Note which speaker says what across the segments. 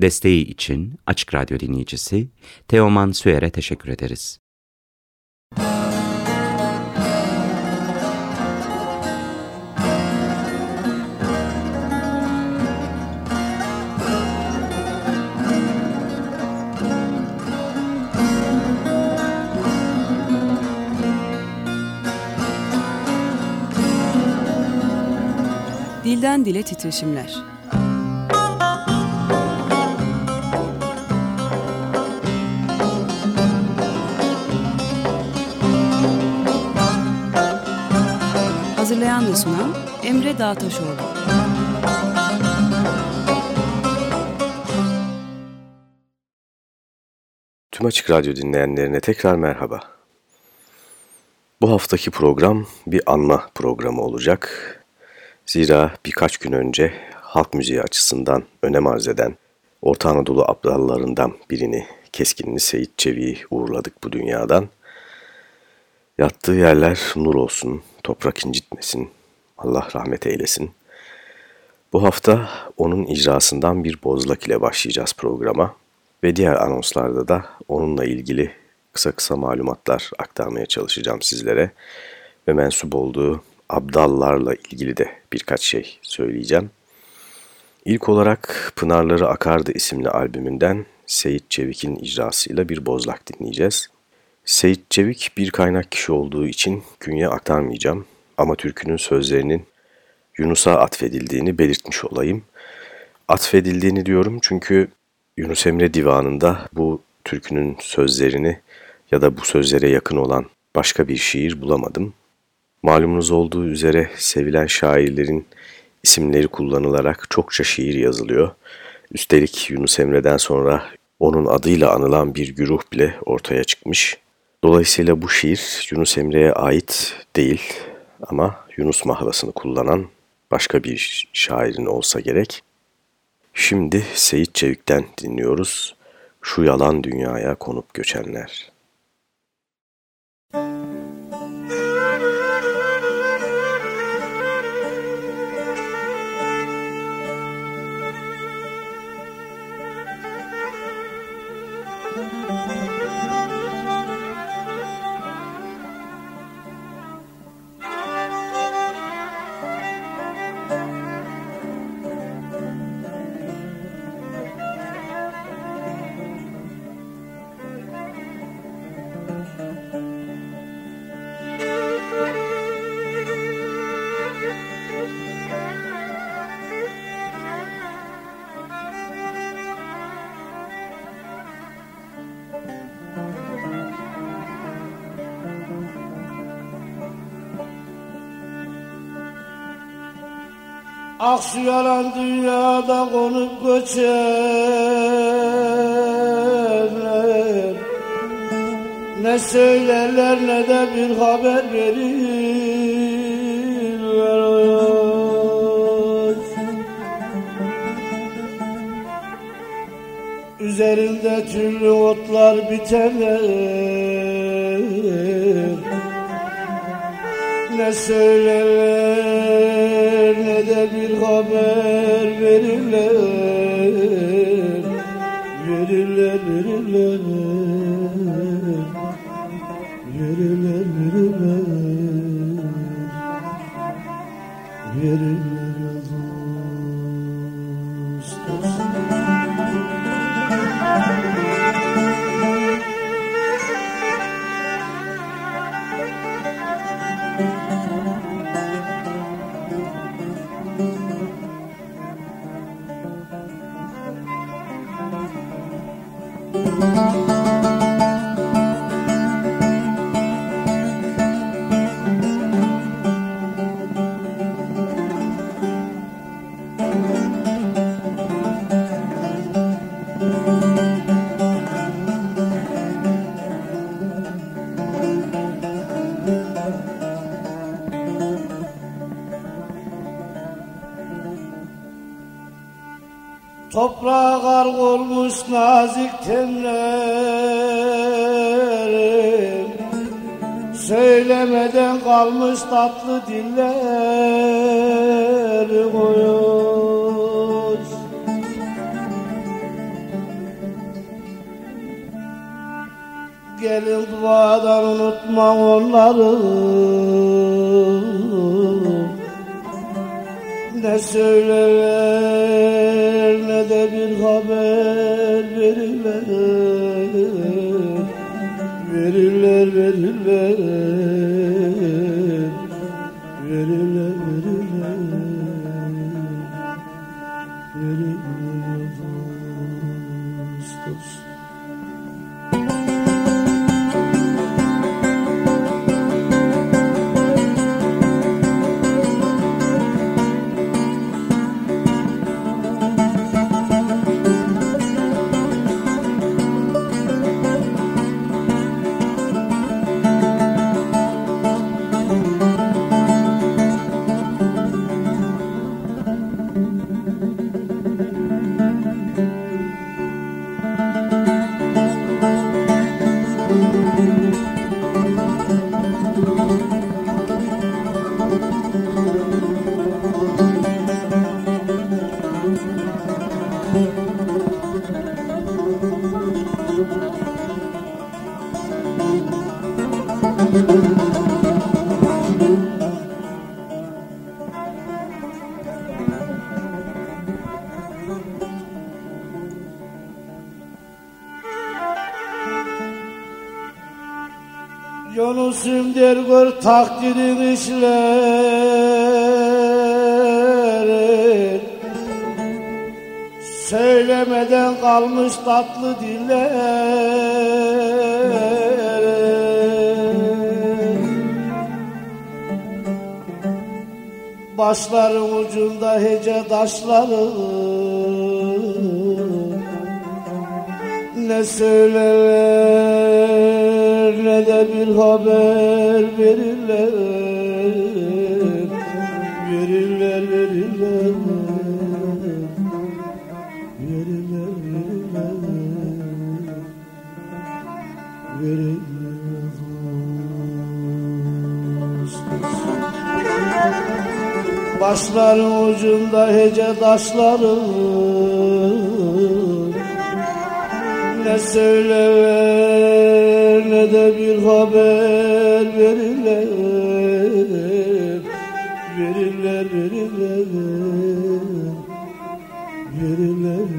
Speaker 1: Desteği için Açık Radyo dinleyicisi Teoman Süer'e teşekkür ederiz.
Speaker 2: Dilden Dile Titreşimler Hazırlayan ve sunan Emre Dağtaşoğlu.
Speaker 3: Tüm Açık Radyo dinleyenlerine tekrar merhaba. Bu haftaki program bir anma programı olacak. Zira birkaç gün önce halk müziği açısından önem arz eden Orta Anadolu abdallarından birini Keskinli Seyit Çevik'i uğurladık bu dünyadan. Yattığı yerler nur olsun, toprak incitmesin, Allah rahmet eylesin. Bu hafta onun icrasından bir bozlak ile başlayacağız programa ve diğer anonslarda da onunla ilgili kısa kısa malumatlar aktarmaya çalışacağım sizlere ve mensup olduğu abdallarla ilgili de birkaç şey söyleyeceğim. İlk olarak Pınarları Akardı isimli albümünden Seyit Çevik'in icrasıyla bir bozlak dinleyeceğiz. Seyit Çevik bir kaynak kişi olduğu için künye aktarmayacağım ama türkünün sözlerinin Yunus'a atfedildiğini belirtmiş olayım. Atfedildiğini diyorum çünkü Yunus Emre Divanı'nda bu türkünün sözlerini ya da bu sözlere yakın olan başka bir şiir bulamadım. Malumunuz olduğu üzere sevilen şairlerin isimleri kullanılarak çokça şiir yazılıyor. Üstelik Yunus Emre'den sonra onun adıyla anılan bir güruh bile ortaya çıkmış. Dolayısıyla bu şiir Yunus Emre'ye ait değil ama Yunus mahlasını kullanan başka bir şairin olsa gerek. Şimdi Seyit Çevik'ten dinliyoruz. Şu yalan dünyaya konup göçenler.
Speaker 4: Aksu yalan dünyada konup göçerler Ne söylerler ne de bir haber verirler. Üzerinde türlü otlar biterler. Ne söylerler de bir haber verirler. Verirler, verirler. Verirler, verirler. Verirler takdirin işleri Söylemeden kalmış tatlı diller. Başların ucunda hece taşları. Ne söylerler ne de bir haber verirler Başların ucunda hece taşları. Ne söyler ne de bir haber verirler Verirler. Verirler Verirler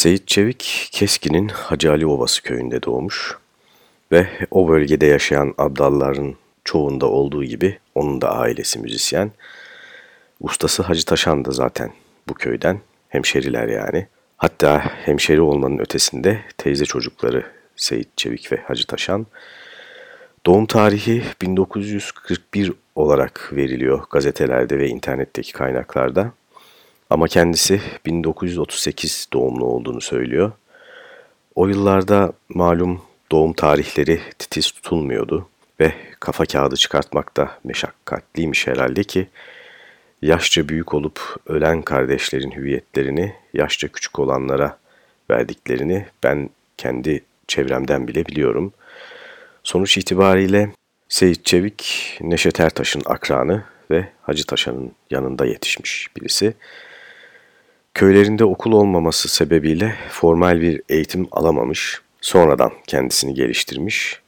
Speaker 3: Seyit Çevik, Keskin'in Hacı Ali Ovası köyünde doğmuş ve o bölgede yaşayan Abdalların çoğunda olduğu gibi onun da ailesi müzisyen. Ustası Hacı Taşan da zaten bu köyden, hemşeriler yani. Hatta hemşeri olmanın ötesinde teyze çocukları Seyit Çevik ve Hacı Taşan. Doğum tarihi 1941 olarak veriliyor gazetelerde ve internetteki kaynaklarda. Ama kendisi 1938 doğumlu olduğunu söylüyor. O yıllarda malum doğum tarihleri titiz tutulmuyordu ve kafa kağıdı çıkartmak da meşakkatliymiş herhalde ki yaşça büyük olup ölen kardeşlerin hüviyetlerini yaşça küçük olanlara verdiklerini ben kendi çevremden bile biliyorum. Sonuç itibariyle Seyit Çevik, Neşet Ertaş'ın akranı ve Hacı Taşan'ın yanında yetişmiş birisi. Köylerinde okul olmaması sebebiyle formal bir eğitim alamamış, sonradan kendisini geliştirmiş.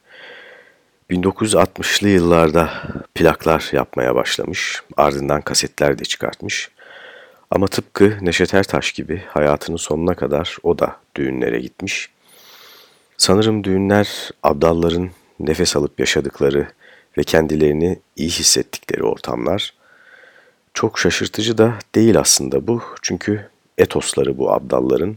Speaker 3: 1960'lı yıllarda plaklar yapmaya başlamış, ardından kasetler de çıkartmış. Ama tıpkı Neşet Ertaş gibi hayatının sonuna kadar o da düğünlere gitmiş. Sanırım düğünler abdalların nefes alıp yaşadıkları ve kendilerini iyi hissettikleri ortamlar. Çok şaşırtıcı da değil aslında bu çünkü etosları bu abdalların.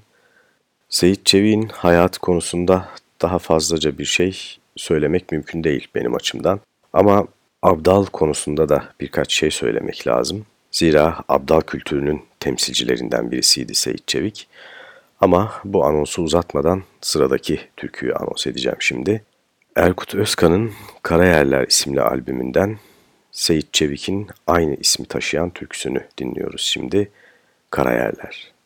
Speaker 3: Seyit Çevik'in hayat konusunda daha fazlaca bir şey söylemek mümkün değil benim açımdan. Ama abdal konusunda da birkaç şey söylemek lazım. Zira abdal kültürünün temsilcilerinden birisiydi Seyit Çevik. Ama bu anonsu uzatmadan sıradaki türküyü anons edeceğim şimdi. Erkut Özkan'ın Karayerler isimli albümünden Seyit Çevik'in aynı ismi taşıyan türküsünü dinliyoruz şimdi. Karayerler.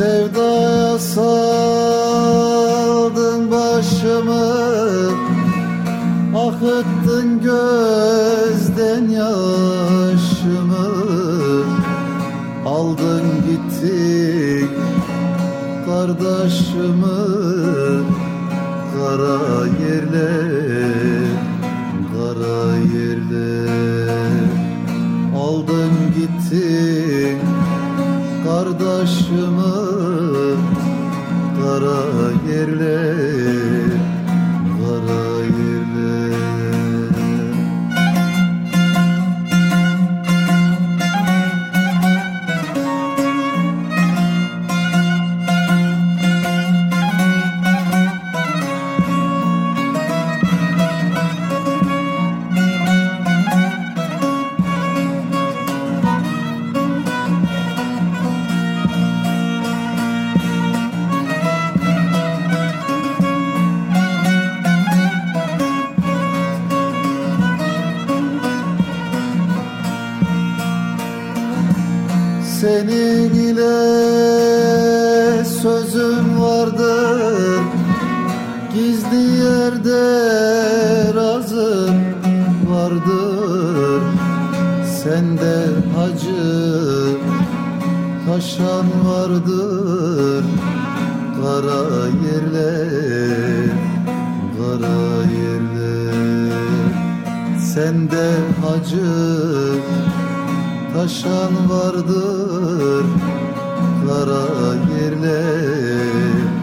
Speaker 5: Sevdaya saldın başımı Akıttın gözden yaşımı. Aldın gittin kardeşimi Kara yerler, kara yerler Aldın gittin kardeşimi kara yerler vardır kara yerler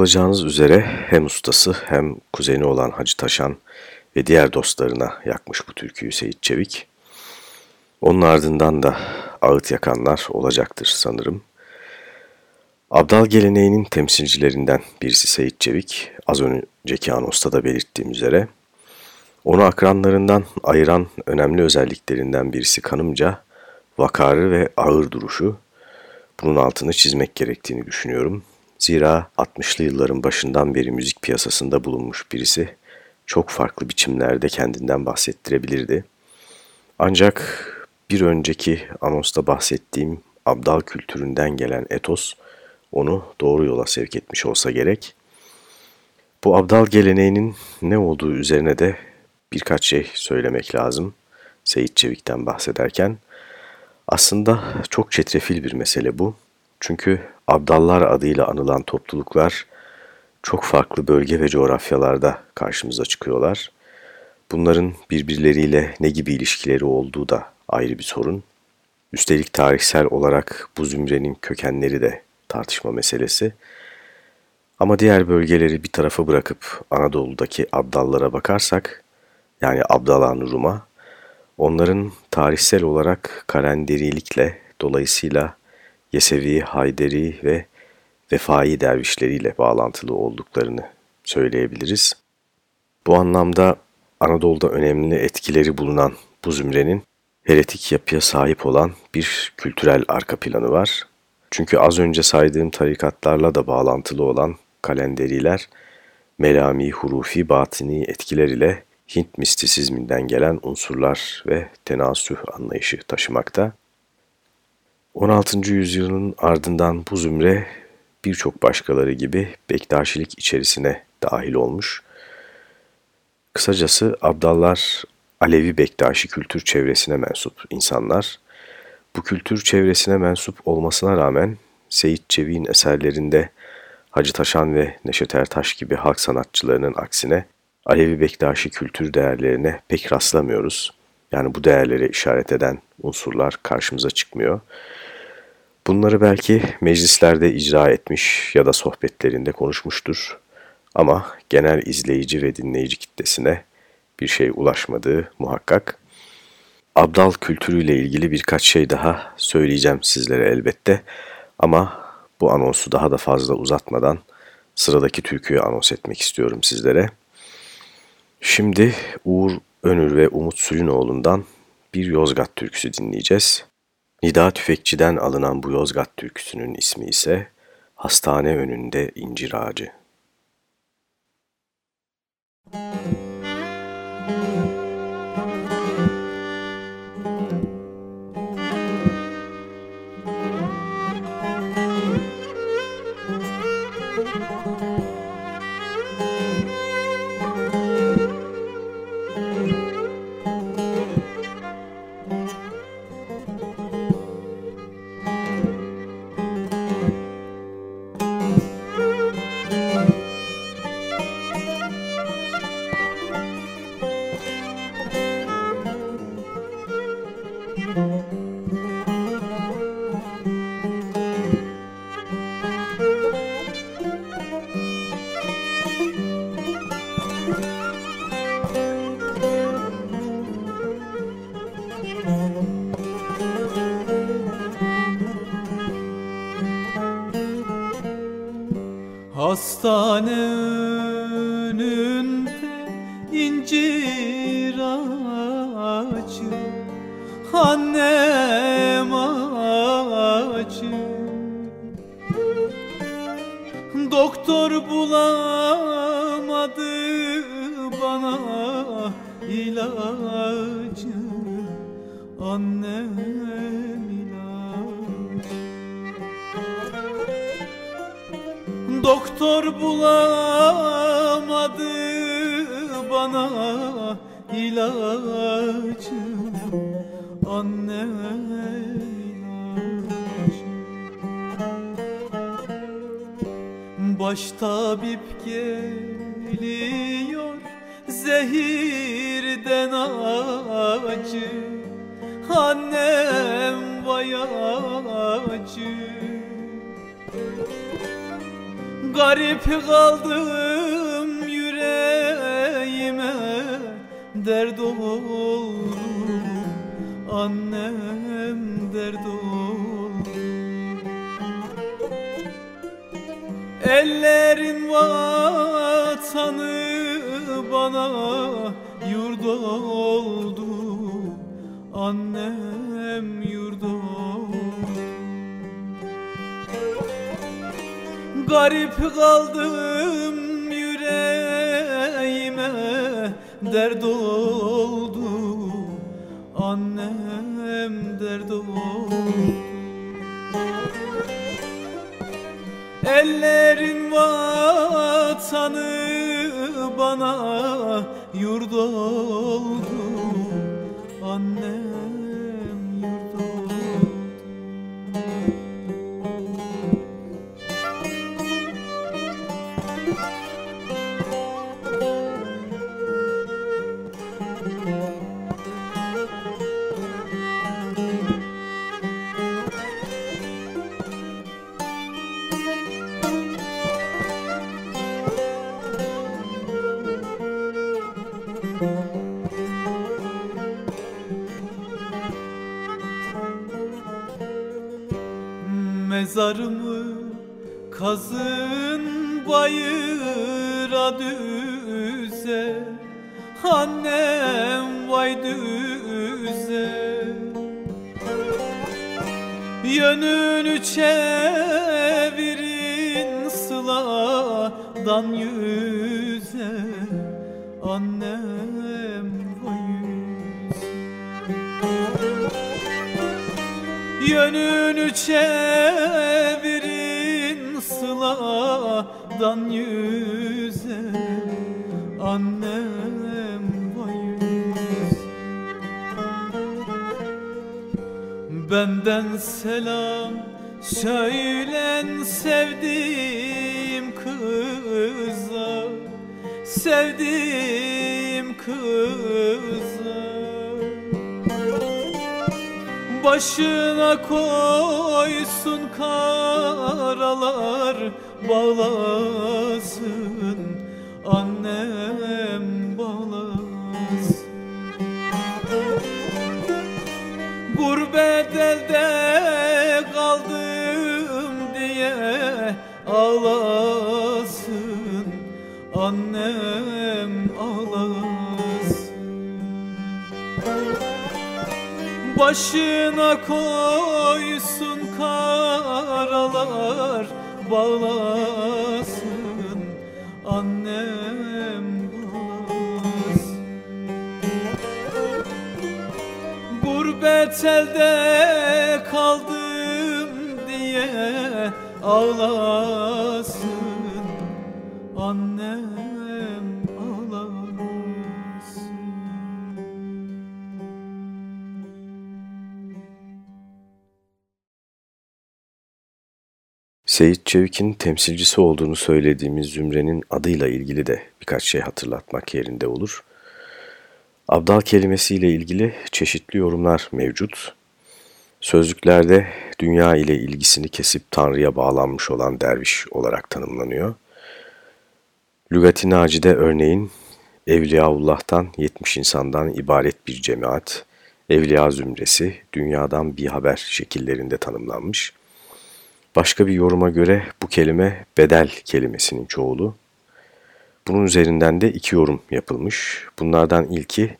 Speaker 3: olacağınız üzere hem ustası hem kuzeni olan Hacı Taşan ve diğer dostlarına yakmış bu türküyü Seyit Çevik. Onun ardından da ağıt yakanlar olacaktır sanırım. Abdal geleneğinin temsilcilerinden birisi Seyit Çevik, az önceki anosta da belirttiğim üzere. Onu akranlarından ayıran önemli özelliklerinden birisi kanımca vakarı ve ağır duruşu. Bunun altını çizmek gerektiğini düşünüyorum. Zira 60'lı yılların başından beri müzik piyasasında bulunmuş birisi çok farklı biçimlerde kendinden bahsettirebilirdi. Ancak bir önceki anonsta bahsettiğim abdal kültüründen gelen etos onu doğru yola sevk etmiş olsa gerek. Bu abdal geleneğinin ne olduğu üzerine de birkaç şey söylemek lazım Seyit Çevik'ten bahsederken. Aslında çok çetrefil bir mesele bu. Çünkü abdallar adıyla anılan topluluklar çok farklı bölge ve coğrafyalarda karşımıza çıkıyorlar. Bunların birbirleriyle ne gibi ilişkileri olduğu da ayrı bir sorun. Üstelik tarihsel olarak bu zümrenin kökenleri de tartışma meselesi. Ama diğer bölgeleri bir tarafa bırakıp Anadolu'daki abdallara bakarsak, yani Abdalan Rum'a, onların tarihsel olarak kalenderilikle dolayısıyla Yesevi, Hayderi ve Vefai dervişleriyle bağlantılı olduklarını söyleyebiliriz. Bu anlamda Anadolu'da önemli etkileri bulunan bu zümrenin heretik yapıya sahip olan bir kültürel arka planı var. Çünkü az önce saydığım tarikatlarla da bağlantılı olan kalenderiler, melami, hurufi, batini etkiler ile Hint mistisizminden gelen unsurlar ve tenasüh anlayışı taşımakta. 16. yüzyılın ardından bu zümre birçok başkaları gibi Bektaşilik içerisine dahil olmuş. Kısacası Abdallar Alevi Bektaşi kültür çevresine mensup insanlar. Bu kültür çevresine mensup olmasına rağmen Seyit Çevik'in eserlerinde Hacı Taşan ve Neşet Ertaş gibi halk sanatçılarının aksine Alevi Bektaşi kültür değerlerine pek rastlamıyoruz. Yani bu değerlere işaret eden unsurlar karşımıza çıkmıyor. Bunları belki meclislerde icra etmiş ya da sohbetlerinde konuşmuştur. Ama genel izleyici ve dinleyici kitlesine bir şey ulaşmadığı muhakkak. Abdal kültürüyle ilgili birkaç şey daha söyleyeceğim sizlere elbette. Ama bu anonsu daha da fazla uzatmadan sıradaki türküyü anons etmek istiyorum sizlere. Şimdi Uğur Önür ve Umut Sülünoğlu'ndan bir Yozgat türküsü dinleyeceğiz. Nida Tüfekçi'den alınan bu Yozgat türküsünün ismi ise Hastane Önünde İncir Ağacı. Müzik
Speaker 6: Garip kaldım yüreğime Dert oldu. Annem dert oldu. Ellerin vatanı bana yurd oldu kazın bayıra düze Annem vay düze. Yönünü çevirin sıladan yüze Annem vay yüze Yönünü çevirin sıladan yüze Annem vay yüze Benden selam söylen sevdiğim kıza Sevdiğim kıza Başına koysun karalar bağlasın Annem bağlasın. Gurbet kaldım diye ağlasın Annem Başına koysun karalar bağlasın Annem bağlasın Gurbet elde kaldım diye ağlasın Annem
Speaker 3: Seyit Çevik'in temsilcisi olduğunu söylediğimiz zümrenin adıyla ilgili de birkaç şey hatırlatmak yerinde olur. Abdal kelimesiyle ilgili çeşitli yorumlar mevcut. Sözlüklerde dünya ile ilgisini kesip Tanrı'ya bağlanmış olan derviş olarak tanımlanıyor. Lügat-i Naci'de örneğin Evliyaullah'tan 70 insandan ibaret bir cemaat, evliya zümresi dünyadan bir haber şekillerinde tanımlanmış. Başka bir yoruma göre bu kelime bedel kelimesinin çoğulu. Bunun üzerinden de iki yorum yapılmış. Bunlardan ilki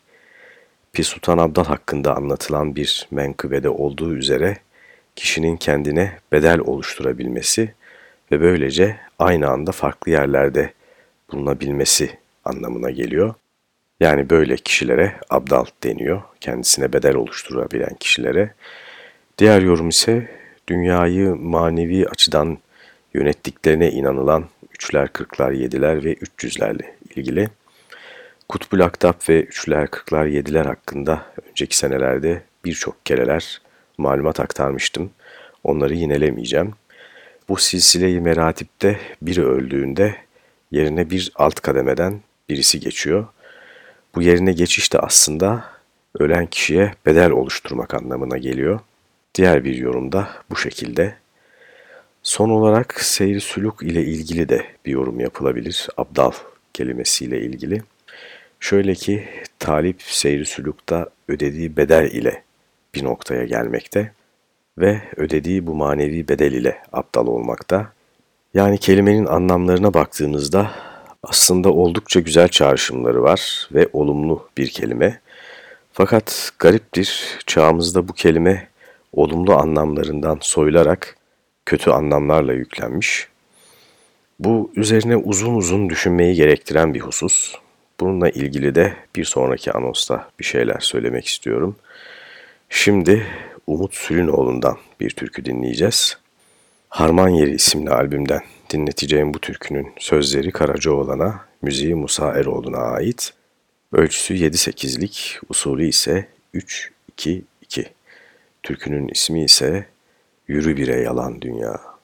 Speaker 3: Pir Sultan Abdal hakkında anlatılan bir menkıbede olduğu üzere kişinin kendine bedel oluşturabilmesi ve böylece aynı anda farklı yerlerde bulunabilmesi anlamına geliyor. Yani böyle kişilere abdal deniyor, kendisine bedel oluşturabilen kişilere. Diğer yorum ise dünyayı manevi açıdan yönettiklerine inanılan üçler, kırklar, yediler ve üç yüzlerle ilgili. Kutbul Aktap ve üçler, kırklar, yediler hakkında önceki senelerde birçok kereler malumat aktarmıştım. Onları yinelemeyeceğim. Bu silsile-i meratipte biri öldüğünde yerine bir alt kademeden birisi geçiyor. Bu yerine geçiş de aslında ölen kişiye bedel oluşturmak anlamına geliyor. Diğer bir yorumda bu şekilde. Son olarak seyri sülük ile ilgili de bir yorum yapılabilir. Abdal kelimesiyle ilgili. Şöyle ki talip seyri sülükta ödediği bedel ile bir noktaya gelmekte ve ödediği bu manevi bedel ile aptal olmakta. Yani kelimenin anlamlarına baktığımızda aslında oldukça güzel çağrışımları var ve olumlu bir kelime. Fakat gariptir çağımızda bu kelime olumlu anlamlarından soyularak kötü anlamlarla yüklenmiş. Bu üzerine uzun uzun düşünmeyi gerektiren bir husus. Bununla ilgili de bir sonraki anosta bir şeyler söylemek istiyorum. Şimdi Umut Sülünoğlu'ndan bir türkü dinleyeceğiz. Harman Yeri isimli albümden dinleteceğim bu türkünün sözleri Karacaoğlan'a, müziği Musa Eroğlu'na ait. Ölçüsü 7-8'lik, usulü ise 3-2-2. Türkünün ismi ise Yürü Bire Yalan Dünya.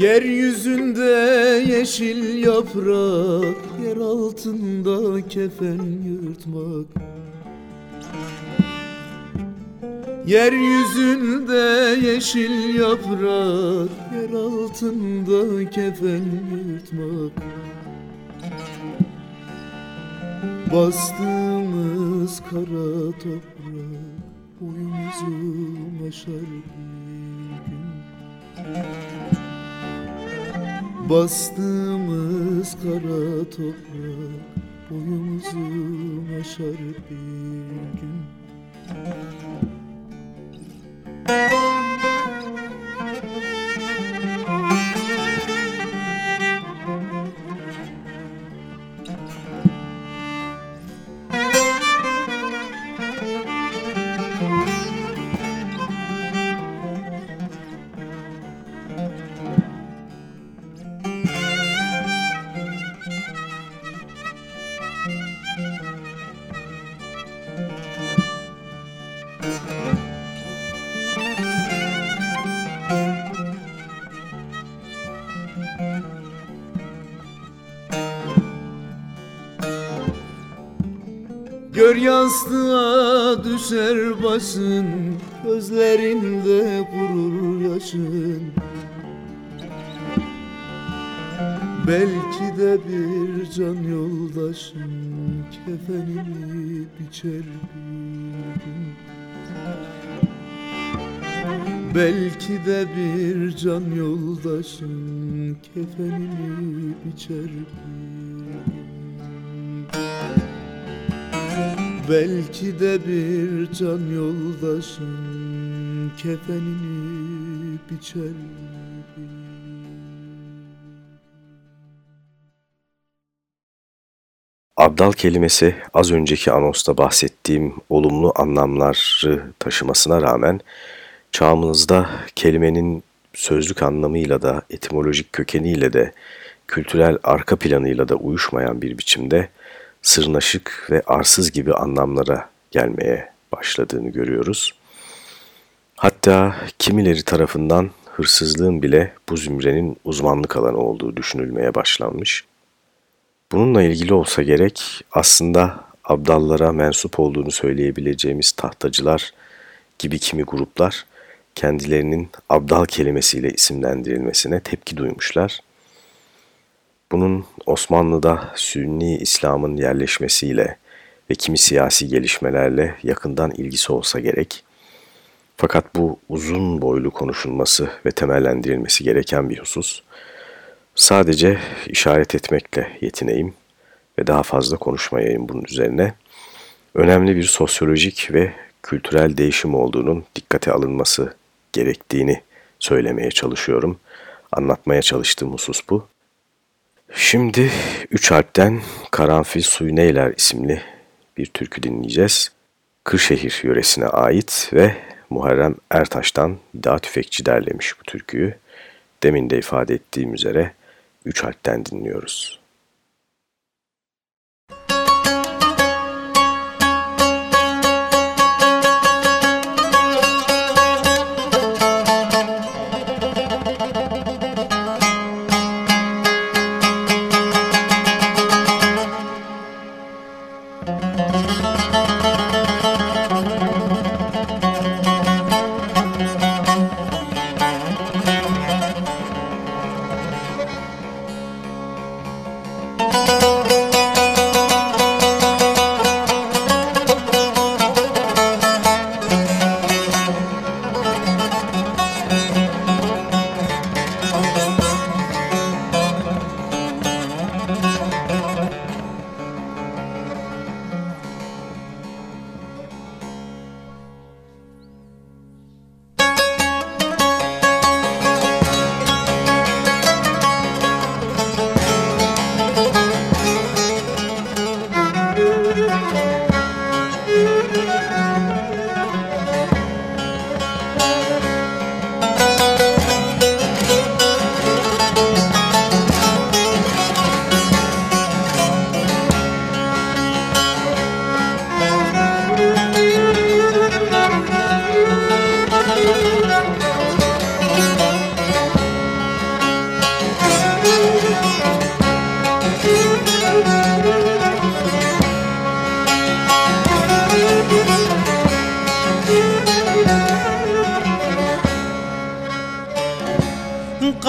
Speaker 7: Yeryüzünde yeşil yaprak Yer altında kefen yırtmak. Yeryüzünde yeşil yaprak Yer altında kefen yırtmak. Bastığımız kara toprak Boyumuzu aşar bir gün Bastığımız kara toprak boyumuzu aşar bir gün
Speaker 8: başın Gözlerinde kurur yaşın. Belki de bir can yoldaşın Kefenini biçer bir gün. Belki de bir can yoldaşın Kefenini biçer bir gün Belki de bir can yoldaşın kefenini biçer
Speaker 3: Abdal kelimesi az önceki anosta bahsettiğim olumlu anlamları taşımasına rağmen çağımızda kelimenin sözlük anlamıyla da etimolojik kökeniyle de kültürel arka planıyla da uyuşmayan bir biçimde sırnaşık ve arsız gibi anlamlara gelmeye başladığını görüyoruz. Hatta kimileri tarafından hırsızlığın bile bu zümrenin uzmanlık alanı olduğu düşünülmeye başlanmış. Bununla ilgili olsa gerek aslında abdallara mensup olduğunu söyleyebileceğimiz tahtacılar gibi kimi gruplar kendilerinin abdal kelimesiyle isimlendirilmesine tepki duymuşlar bunun Osmanlı'da Sünni İslam'ın yerleşmesiyle ve kimi siyasi gelişmelerle yakından ilgisi olsa gerek. Fakat bu uzun boylu konuşulması ve temellendirilmesi gereken bir husus. Sadece işaret etmekle yetineyim ve daha fazla konuşmayayım bunun üzerine. Önemli bir sosyolojik ve kültürel değişim olduğunun dikkate alınması gerektiğini söylemeye çalışıyorum. Anlatmaya çalıştığım husus bu. Şimdi Üç Alp'ten Karanfil Suyu Neyler isimli bir türkü dinleyeceğiz. Kırşehir yöresine ait ve Muharrem Ertaş'tan Dağ Tüfekçi derlemiş bu türküyü. Demin de ifade ettiğim üzere Üç Alp'ten dinliyoruz.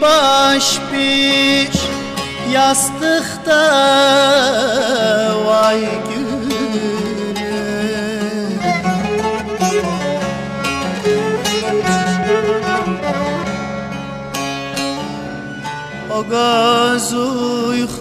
Speaker 8: baş bir yastıkta vay gülüm. O göz uykuyor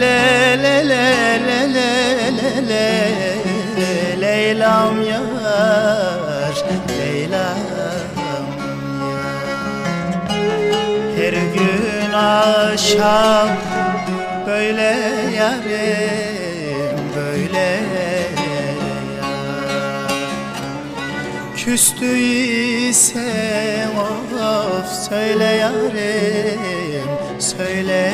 Speaker 8: Le le le le Her gün akşam böyle yarim böyle yar Küstüysem of söyle yarim söyle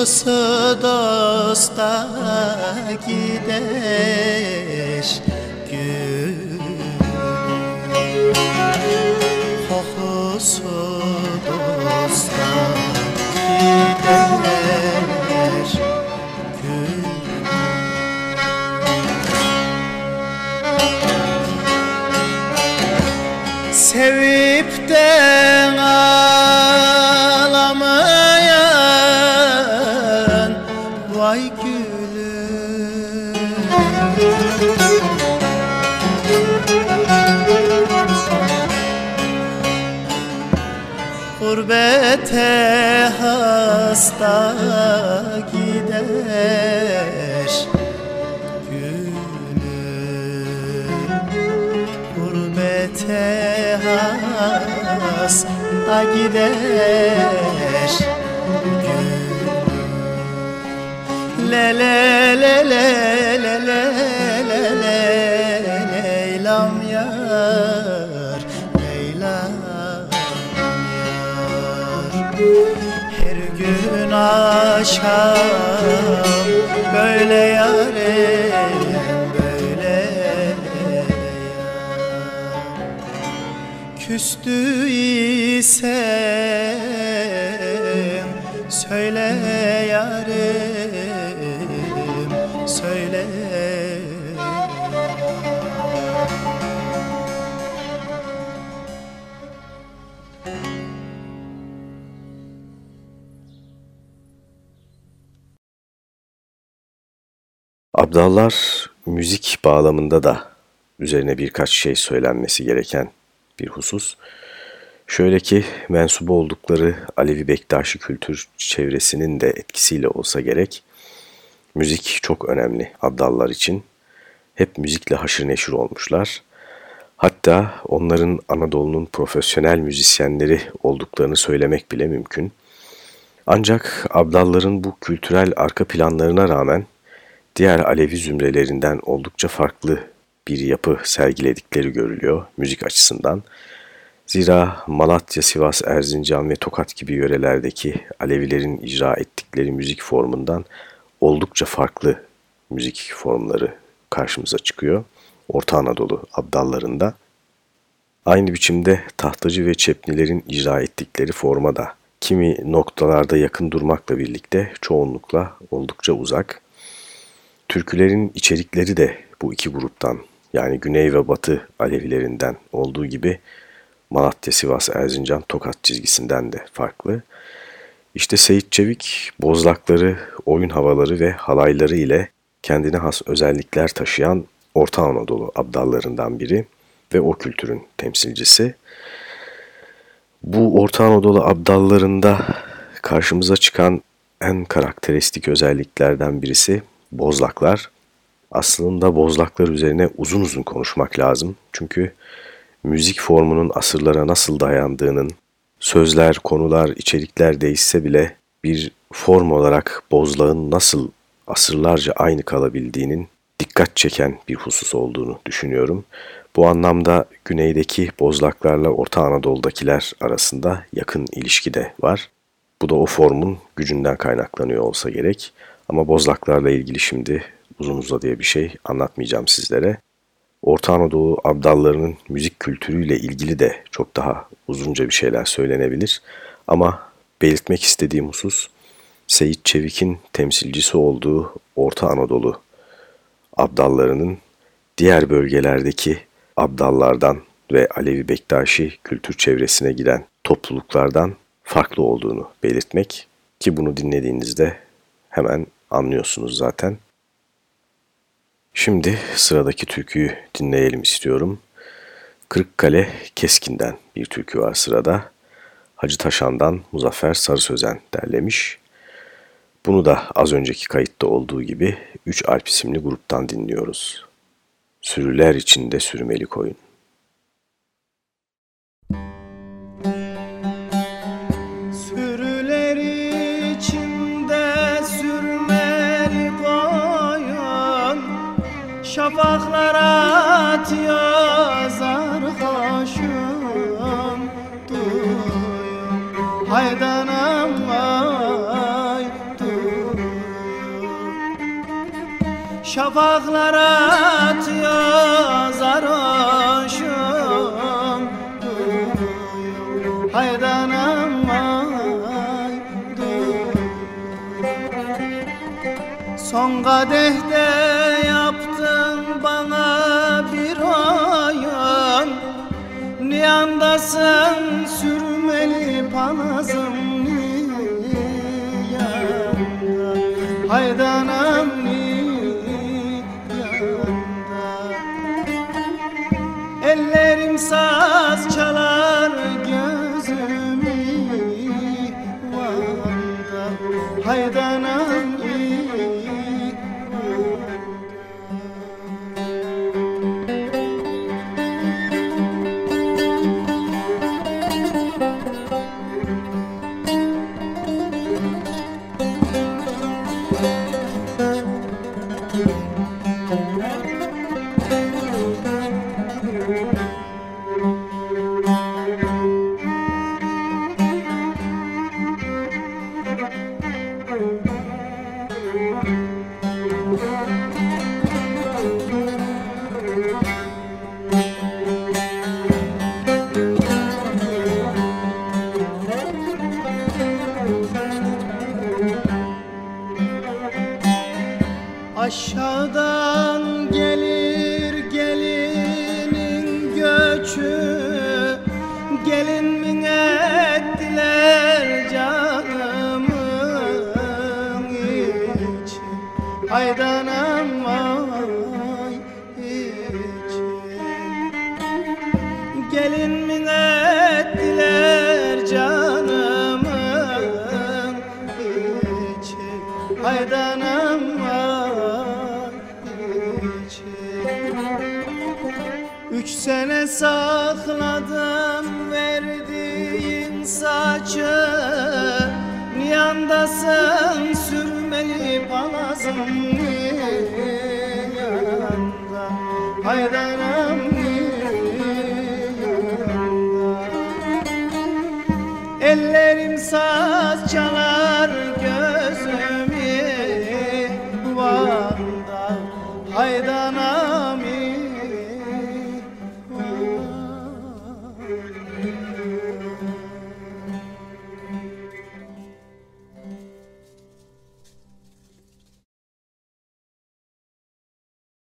Speaker 8: Asha vay gülüm. Gurbete hasta gider gülüm. Gurbete hasta gider gülüm Le le le le le le le le Leylam yar Leylam yar. Her gün akşam böyle yarim böyle yar. Küstüysem söyle yarim
Speaker 3: Abdallar müzik bağlamında da üzerine birkaç şey söylenmesi gereken bir husus. Şöyle ki mensubu oldukları Alevi Bektaşi kültür çevresinin de etkisiyle olsa gerek müzik çok önemli Abdallar için. Hep müzikle haşır neşir olmuşlar. Hatta onların Anadolu'nun profesyonel müzisyenleri olduklarını söylemek bile mümkün. Ancak Abdalların bu kültürel arka planlarına rağmen diğer Alevi zümrelerinden oldukça farklı bir yapı sergiledikleri görülüyor müzik açısından. Zira Malatya, Sivas, Erzincan ve Tokat gibi yörelerdeki Alevilerin icra ettikleri müzik formundan oldukça farklı müzik formları karşımıza çıkıyor. Orta Anadolu abdallarında. Aynı biçimde tahtacı ve çepnilerin icra ettikleri forma da kimi noktalarda yakın durmakla birlikte çoğunlukla oldukça uzak. Türkülerin içerikleri de bu iki gruptan yani Güney ve Batı Alevilerinden olduğu gibi Malatya, Sivas, Erzincan, Tokat çizgisinden de farklı. İşte Seyit Çevik, bozlakları, oyun havaları ve halayları ile kendine has özellikler taşıyan Orta Anadolu abdallarından biri ve o kültürün temsilcisi. Bu Orta Anadolu abdallarında karşımıza çıkan en karakteristik özelliklerden birisi bozlaklar. Aslında bozlaklar üzerine uzun uzun konuşmak lazım. Çünkü müzik formunun asırlara nasıl dayandığının, sözler, konular, içerikler değişse bile bir form olarak bozlağın nasıl asırlarca aynı kalabildiğinin dikkat çeken bir husus olduğunu düşünüyorum. Bu anlamda güneydeki bozlaklarla Orta Anadolu'dakiler arasında yakın ilişki de var. Bu da o formun gücünden kaynaklanıyor olsa gerek. Ama bozlaklarla ilgili şimdi uzun uzadıya bir şey anlatmayacağım sizlere. Orta Anadolu abdallarının müzik kültürüyle ilgili de çok daha uzunca bir şeyler söylenebilir. Ama belirtmek istediğim husus Seyit Çevik'in temsilcisi olduğu Orta Anadolu abdallarının diğer bölgelerdeki abdallardan ve Alevi Bektaşi kültür çevresine giren topluluklardan farklı olduğunu belirtmek ki bunu dinlediğinizde hemen anlıyorsunuz zaten. Şimdi sıradaki türküyü dinleyelim istiyorum. Kırıkkale Keskin'den bir türkü var sırada. Hacı Taşan'dan Muzaffer Sarı Sözen derlemiş. Bunu da az önceki kayıtta olduğu gibi 3 Alp isimli gruptan dinliyoruz. Sürüler içinde sürmeli koyun.
Speaker 8: Atıyor zarhoşum Duyun haydanam vay duyun Şafaklar atıyor zarhoşum Duyun haydanam vay duyun Son kadehte Niyandasın sürmeli panazım niyanda Haydanam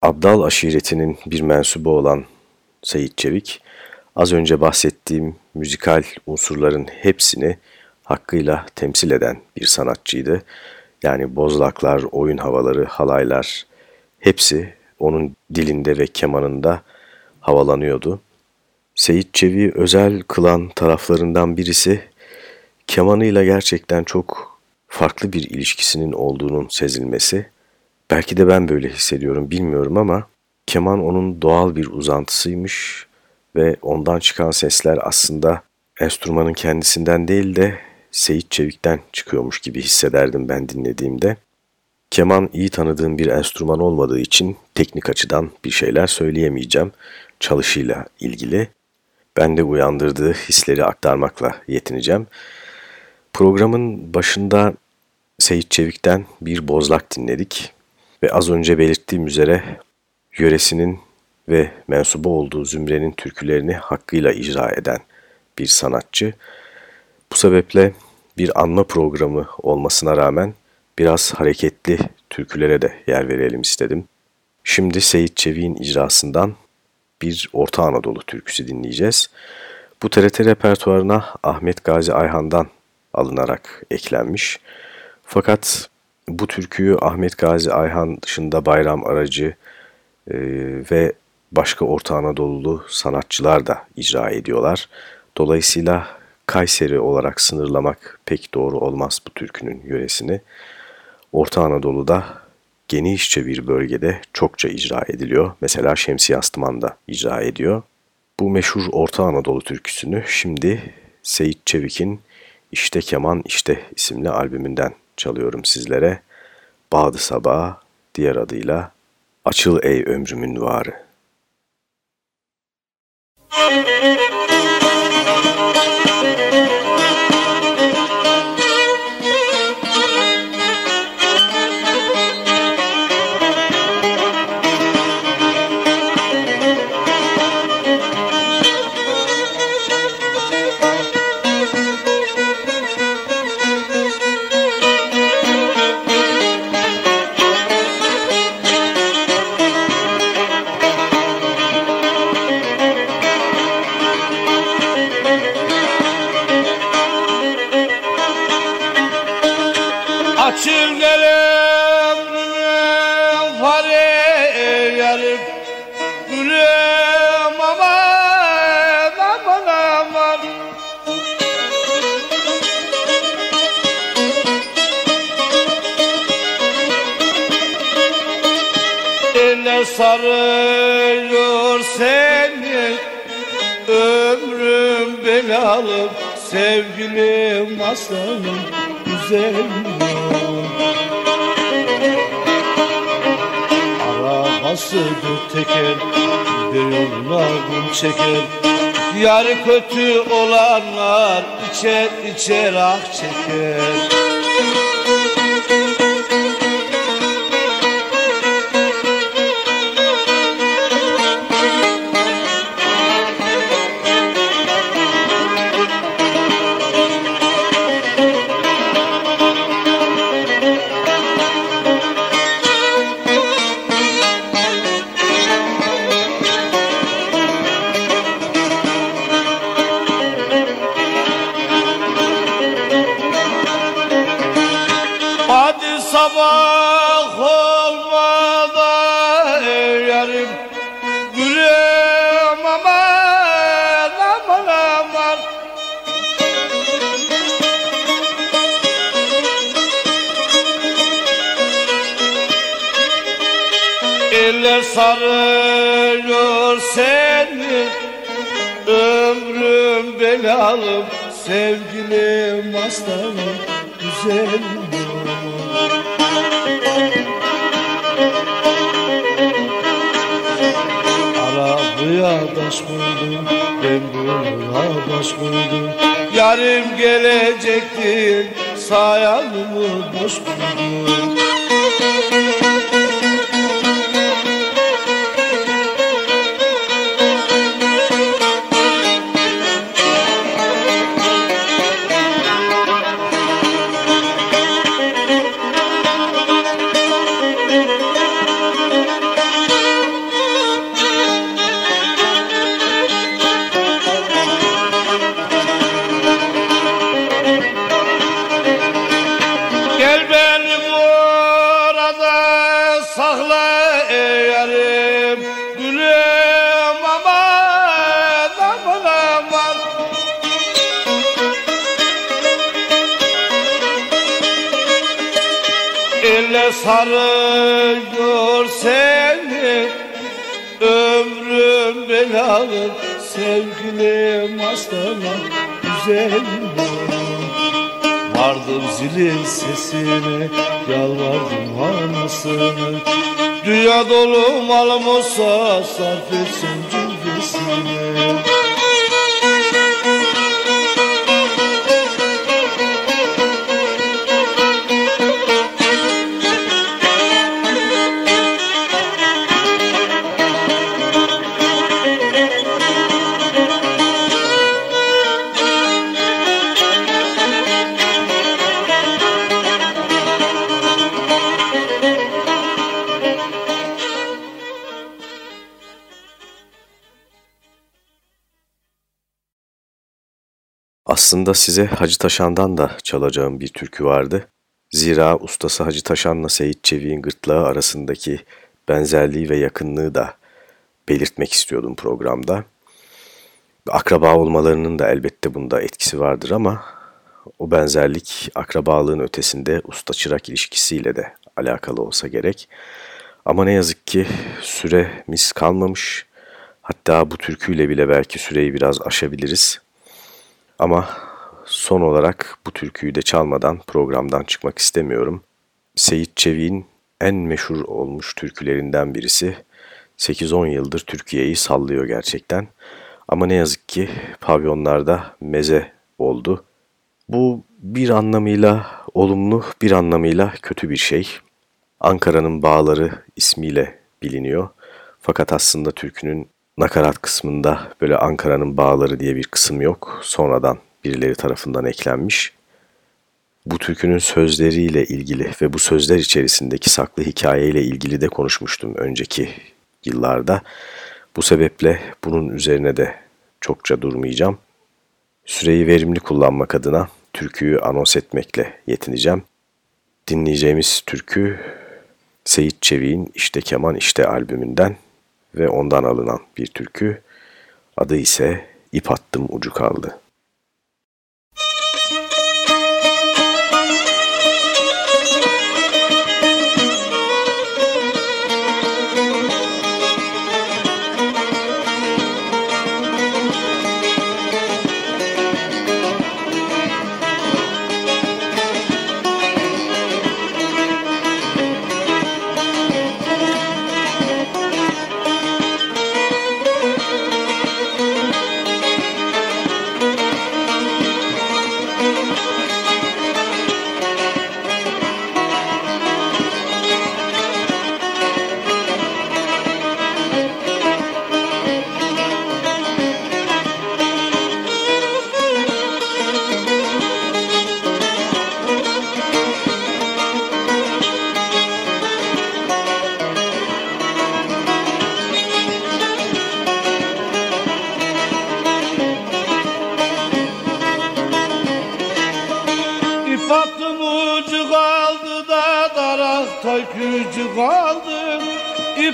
Speaker 3: Abdal aşiretinin bir mensubu olan Seyit Çevik, az önce bahsettiğim müzikal unsurların hepsini hakkıyla temsil eden bir sanatçıydı. Yani bozlaklar, oyun havaları, halaylar hepsi onun dilinde ve kemanında havalanıyordu. Seyit Çevik'i özel kılan taraflarından birisi kemanıyla gerçekten çok farklı bir ilişkisinin olduğunun sezilmesi. Belki de ben böyle hissediyorum bilmiyorum ama keman onun doğal bir uzantısıymış ve ondan çıkan sesler aslında enstrümanın kendisinden değil de Seyit Çevik'ten çıkıyormuş gibi hissederdim ben dinlediğimde. Keman iyi tanıdığım bir enstrüman olmadığı için teknik açıdan bir şeyler söyleyemeyeceğim çalışıyla ilgili. Ben de uyandırdığı hisleri aktarmakla yetineceğim. Programın başında Seyit Çevik'ten bir bozlak dinledik ve az önce belirttiğim üzere yöresinin ve mensubu olduğu zümrenin türkülerini hakkıyla icra eden bir sanatçı. Bu sebeple bir anma programı olmasına rağmen biraz hareketli türkülere de yer verelim istedim. Şimdi Seyit Çevik'in icrasından bir Orta Anadolu türküsü dinleyeceğiz. Bu TRT repertuarına Ahmet Gazi Ayhan'dan alınarak eklenmiş. Fakat bu türküyü Ahmet Gazi Ayhan dışında Bayram Aracı e, ve başka Orta Anadolu sanatçılar da icra ediyorlar. Dolayısıyla Kayseri olarak sınırlamak pek doğru olmaz bu türkünün yöresini. Orta Anadolu'da genişçe bir bölgede çokça icra ediliyor. Mesela Şemsi Astıman da icra ediyor. Bu meşhur Orta Anadolu türküsünü şimdi Seyit Çevik'in İşte Keman İşte isimli albümünden çalıyorum sizlere. Bağdı Sabah diğer adıyla Açıl Ey Ömrümün Varı. Müzik
Speaker 4: belalı sevgilim aslanım güzelim Arabası dört teker bir yoluna kum çeker. Yarı kötü olanlar içer içer ah çeker öyle sarıyor seni Ömrüm belalı sevgilim aslanım güzelim Vardım zilin sesine yalvardım anasını. Dünya dolu malım olsa sarf etsin cümlesine
Speaker 3: Aslında size Hacı Taşan'dan da çalacağım bir türkü vardı. Zira ustası Hacı Taşan'la Seyit Çevik'in gırtlağı arasındaki benzerliği ve yakınlığı da belirtmek istiyordum programda. Akraba olmalarının da elbette bunda etkisi vardır ama o benzerlik akrabalığın ötesinde usta-çırak ilişkisiyle de alakalı olsa gerek. Ama ne yazık ki süremiz kalmamış. Hatta bu türküyle bile belki süreyi biraz aşabiliriz. Ama son olarak bu türküyü de çalmadan programdan çıkmak istemiyorum. Seyit Çevik'in en meşhur olmuş türkülerinden birisi. 8-10 yıldır Türkiye'yi sallıyor gerçekten. Ama ne yazık ki pavyonlarda meze oldu. Bu bir anlamıyla olumlu, bir anlamıyla kötü bir şey. Ankara'nın Bağları ismiyle biliniyor. Fakat aslında türkünün nakarat kısmında böyle Ankara'nın Bağları diye bir kısım yok. Sonradan birileri tarafından eklenmiş. Bu türkünün sözleriyle ilgili ve bu sözler içerisindeki saklı hikayeyle ilgili de konuşmuştum önceki yıllarda. Bu sebeple bunun üzerine de çokça durmayacağım. Süreyi verimli kullanmak adına türküyü anons etmekle yetineceğim. Dinleyeceğimiz türkü Seyit Çevik'in İşte Keman İşte albümünden ve ondan alınan bir türkü. Adı ise İp Attım Ucu Kaldı.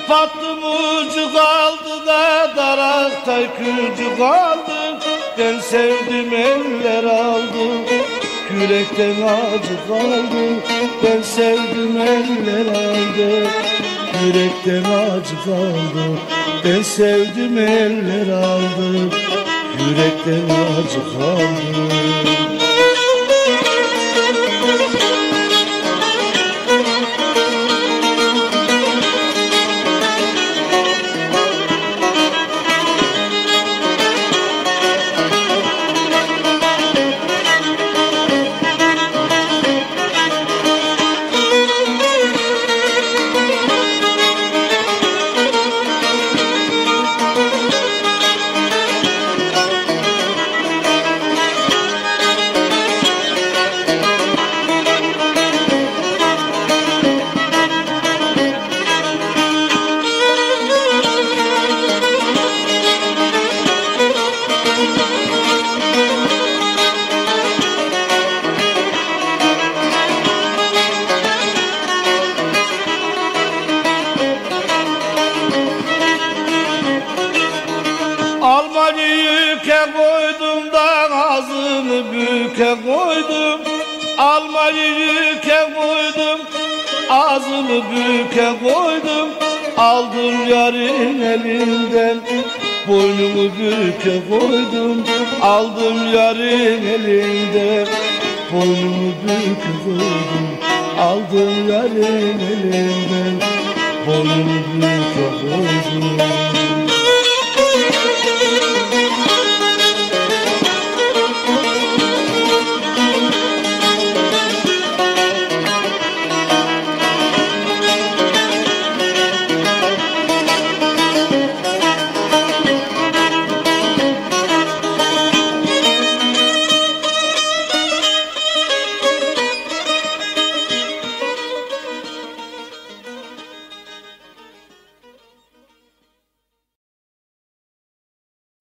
Speaker 4: İp attım ucu kaldı da darakta kücü kaldı. Ben sevdim eller aldı Yürekten acı kaldı. Ben sevdim eller aldı Yürekten acı kaldı. Ben sevdim eller aldı Yürekten acı kaldı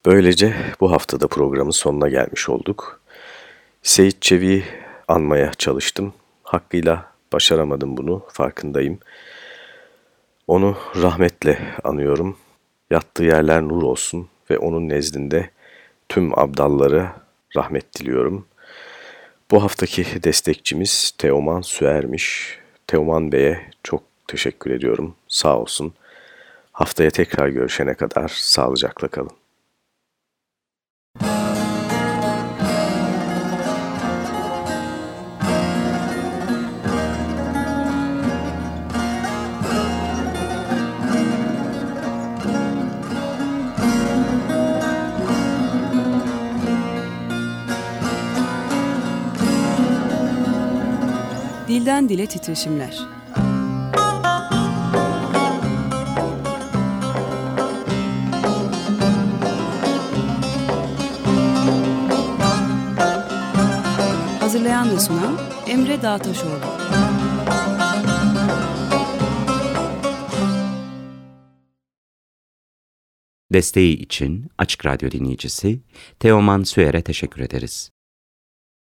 Speaker 3: Böylece bu haftada programın sonuna gelmiş olduk. Seyit Çevik'i anmaya çalıştım. Hakkıyla başaramadım bunu, farkındayım. Onu rahmetle anıyorum. Yattığı yerler nur olsun ve onun nezdinde tüm abdallara rahmet diliyorum. Bu haftaki destekçimiz Teoman Süer'miş. Teoman Bey'e çok teşekkür ediyorum. Sağ olsun. Haftaya tekrar görüşene kadar sağlıcakla kalın.
Speaker 2: Dilden dile titreşimler. Hazırlayan ve sunan Emre Dağtaşoğlu.
Speaker 1: Desteği için Açık Radyo dinleyicisi Teoman Süer'e teşekkür ederiz.